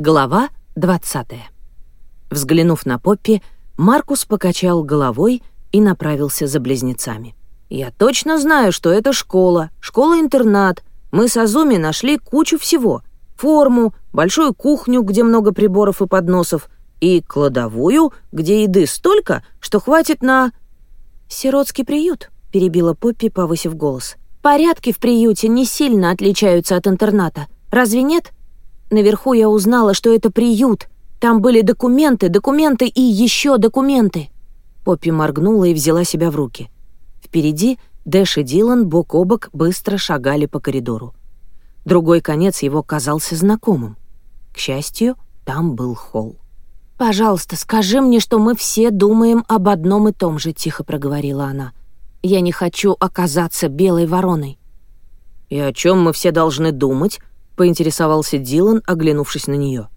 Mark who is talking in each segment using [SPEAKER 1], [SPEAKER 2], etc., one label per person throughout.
[SPEAKER 1] Глава 20. Взглянув на Поппи, Маркус покачал головой и направился за близнецами. «Я точно знаю, что это школа, школа-интернат. Мы с Азуми нашли кучу всего. Форму, большую кухню, где много приборов и подносов, и кладовую, где еды столько, что хватит на...» «Сиротский приют», — перебила Поппи, повысив голос. «Порядки в приюте не сильно отличаются от интерната. Разве нет?» Наверху я узнала, что это приют. Там были документы, документы и еще документы. Поппи моргнула и взяла себя в руки. Впереди Дэш и Дилан бок о бок быстро шагали по коридору. Другой конец его казался знакомым. К счастью, там был холл. «Пожалуйста, скажи мне, что мы все думаем об одном и том же», — тихо проговорила она. «Я не хочу оказаться белой вороной».
[SPEAKER 2] «И о чем мы все должны думать, поинтересовался Дилан, оглянувшись на нее.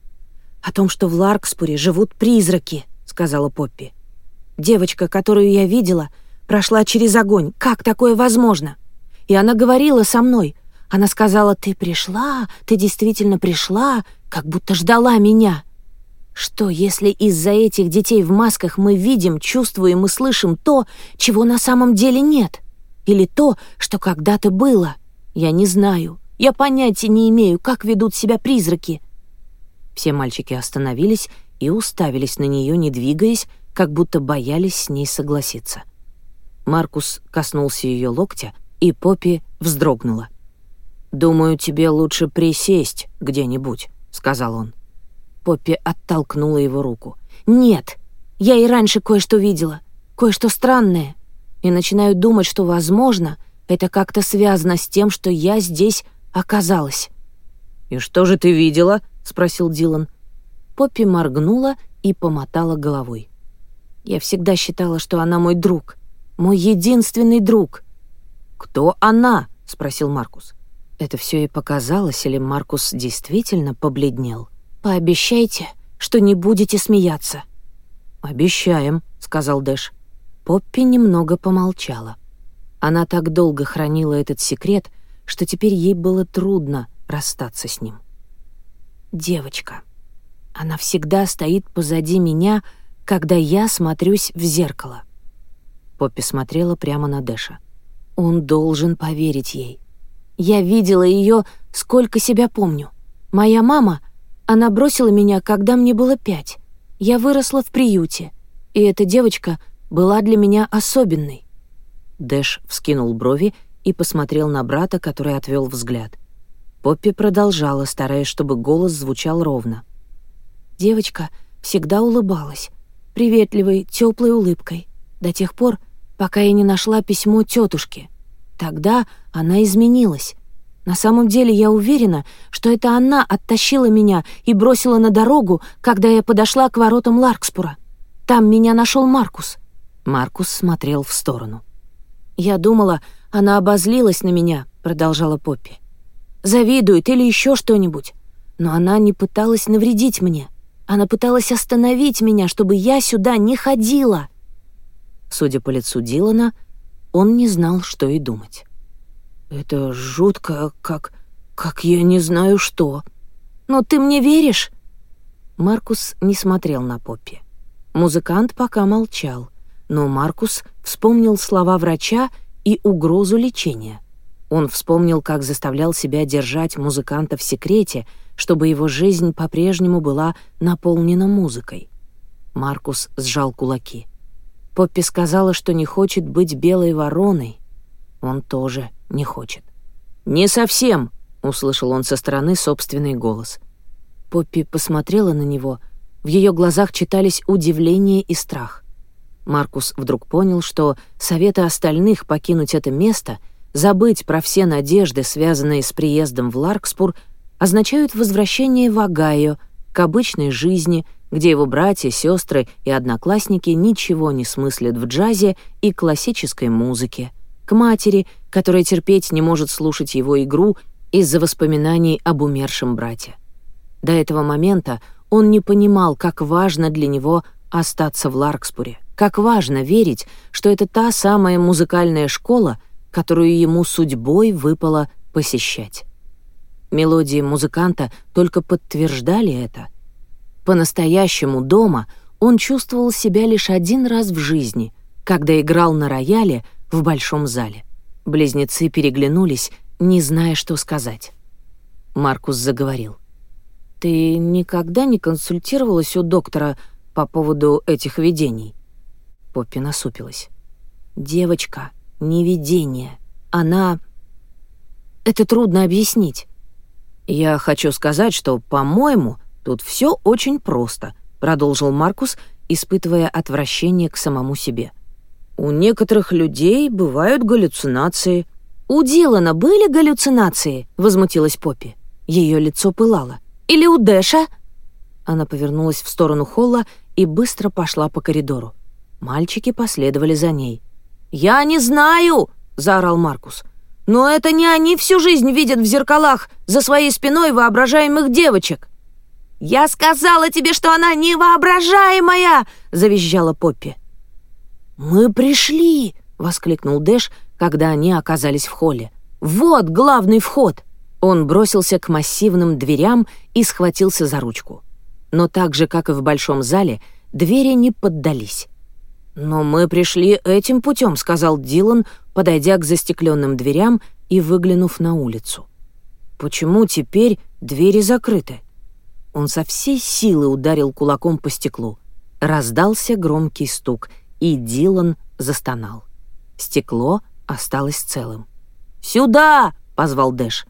[SPEAKER 1] «О том, что в Ларкспуре живут призраки», — сказала Поппи. «Девочка, которую я видела, прошла через огонь. Как такое возможно?» И она говорила со мной. Она сказала, «Ты пришла, ты действительно пришла, как будто ждала меня». Что, если из-за этих детей в масках мы видим, чувствуем и слышим то, чего на самом деле нет? Или то, что когда-то было? Я не знаю. Я понятия не имею, как ведут себя призраки». Все мальчики остановились и уставились на нее, не двигаясь, как будто боялись с ней согласиться. Маркус коснулся ее локтя, и Поппи вздрогнула. «Думаю, тебе лучше присесть где-нибудь», — сказал он. Поппи оттолкнула его руку. «Нет, я и раньше кое-что видела, кое-что странное, и начинаю думать, что, возможно, это как-то связано с тем, что я здесь оказалось.
[SPEAKER 2] «И что же ты видела?» — спросил Дилан.
[SPEAKER 1] Поппи моргнула и помотала головой. «Я всегда считала, что она мой друг, мой единственный друг».
[SPEAKER 2] «Кто она?» — спросил Маркус.
[SPEAKER 1] Это все и показалось, или Маркус действительно побледнел. «Пообещайте, что не будете смеяться».
[SPEAKER 2] «Обещаем», — сказал Дэш.
[SPEAKER 1] Поппи немного помолчала. Она так долго хранила этот секрет — что теперь ей было трудно расстаться с ним. «Девочка. Она всегда стоит позади меня, когда я смотрюсь в зеркало». Поппи смотрела прямо на Дэша. «Он должен поверить ей. Я видела ее, сколько себя помню. Моя мама, она бросила меня, когда мне было пять. Я выросла в приюте, и эта девочка была для меня особенной». Дэш вскинул брови и посмотрел на брата, который отвел взгляд. Поппи продолжала, стараясь, чтобы голос звучал ровно. Девочка всегда улыбалась, приветливой, теплой улыбкой, до тех пор, пока я не нашла письмо тетушке. Тогда она изменилась. На самом деле я уверена, что это она оттащила меня и бросила на дорогу, когда я подошла к воротам Ларкспура. Там меня нашел Маркус. Маркус смотрел в сторону. Я думала, она обозлилась на меня, продолжала Поппи. Завидует или еще что-нибудь. Но она не пыталась навредить мне. Она пыталась остановить меня, чтобы я сюда не ходила. Судя по лицу Дилана, он не знал, что и думать.
[SPEAKER 2] «Это жутко, как... как я не знаю что».
[SPEAKER 1] «Но ты мне веришь?» Маркус не смотрел на Поппи. Музыкант пока молчал, но Маркус вспомнил слова врача и угрозу лечения. Он вспомнил, как заставлял себя держать музыканта в секрете, чтобы его жизнь по-прежнему была наполнена музыкой. Маркус сжал кулаки. Поппи сказала, что не хочет быть белой вороной. Он тоже не хочет.
[SPEAKER 2] «Не совсем!» — услышал он со стороны собственный голос.
[SPEAKER 1] Поппи посмотрела на него. В ее глазах читались удивление и страх. Маркус вдруг понял, что советы остальных покинуть это место, забыть про все надежды, связанные с приездом в Ларкспур, означают возвращение в Агаю к обычной жизни, где его братья, сестры и одноклассники ничего не смыслят в джазе и классической музыке, к матери, которая терпеть не может слушать его игру из-за воспоминаний об умершем брате. До этого момента он не понимал, как важно для него остаться в Ларкспуре — как важно верить, что это та самая музыкальная школа, которую ему судьбой выпало посещать. Мелодии музыканта только подтверждали это. По-настоящему дома он чувствовал себя лишь один раз в жизни, когда играл на рояле в большом зале. Близнецы переглянулись, не зная, что сказать. Маркус заговорил. «Ты никогда не консультировалась у доктора по поводу этих видений?» Поппи насупилась. «Девочка, не видение. Она... Это трудно объяснить». «Я хочу сказать, что, по-моему, тут все очень просто», — продолжил Маркус, испытывая отвращение к самому себе. «У некоторых людей бывают галлюцинации». «У Дилана были галлюцинации?» — возмутилась Поппи. Ее лицо пылало. «Или у Дэша?» Она повернулась в сторону холла и быстро пошла по коридору. Мальчики последовали за ней. «Я не знаю!» — заорал Маркус. «Но это не они всю жизнь видят в зеркалах за своей спиной воображаемых девочек!» «Я сказала тебе, что она невоображаемая!» — завизжала Поппи. «Мы пришли!» — воскликнул Дэш, когда они оказались в холле. «Вот главный вход!» Он бросился к массивным дверям и схватился за ручку. Но так же, как и в большом зале, двери не поддались. «Но мы пришли этим путем», — сказал Дилан, подойдя к застекленным дверям и выглянув на улицу. «Почему теперь двери закрыты?» Он со всей силы ударил кулаком по стеклу. Раздался громкий стук, и Дилан застонал. Стекло осталось целым. «Сюда!» — позвал Дэш.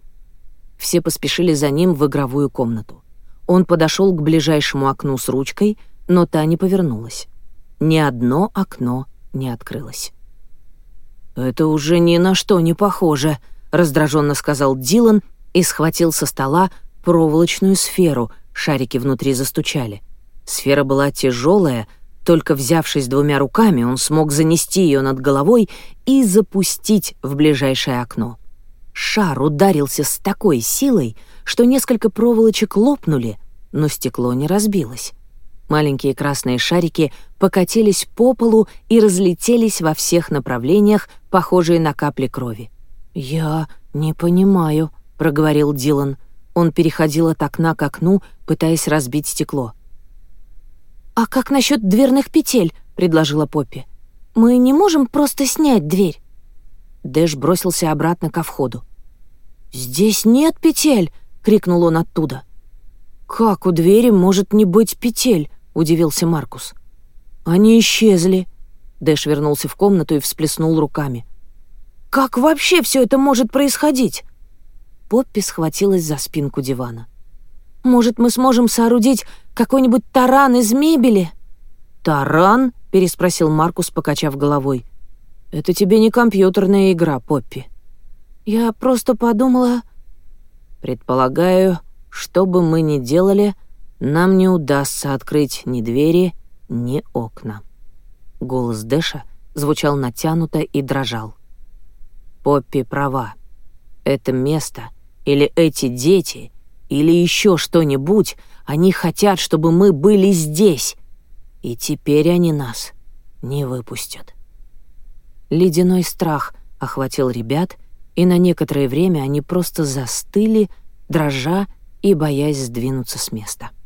[SPEAKER 1] Все поспешили за ним в игровую комнату. Он подошел к ближайшему окну с ручкой, но та не повернулась ни одно окно не открылось. «Это уже ни на что не похоже», — раздраженно сказал Дилан и схватил со стола проволочную сферу, шарики внутри застучали. Сфера была тяжелая, только взявшись двумя руками, он смог занести ее над головой и запустить в ближайшее окно. Шар ударился с такой силой, что несколько проволочек лопнули, но стекло не разбилось. Маленькие красные шарики покатились по полу и разлетелись во всех направлениях, похожие на капли крови. «Я не понимаю», — проговорил Дилан. Он переходил от окна к окну, пытаясь разбить стекло. «А как насчет дверных петель?» — предложила Поппи. «Мы не можем просто снять дверь». Дэш бросился обратно ко входу. «Здесь нет петель!» — крикнул он оттуда. «Как у двери может не быть петель?» — удивился Маркус. «Они исчезли!» Дэш вернулся в комнату и всплеснул руками. «Как вообще все это может происходить?» Поппи схватилась за спинку дивана. «Может, мы сможем соорудить какой-нибудь таран из мебели?» «Таран?» — переспросил Маркус, покачав головой. «Это тебе не компьютерная игра, Поппи». «Я просто подумала...» «Предполагаю, что бы мы ни делали, — нам не удастся открыть ни двери, ни окна. Голос Дэша звучал натянуто и дрожал. Поппи права. Это место или эти дети или еще что-нибудь, они хотят, чтобы мы были здесь. И теперь они нас не выпустят. Ледяной страх охватил ребят, и на некоторое время они просто застыли, дрожа и боясь сдвинуться с места. —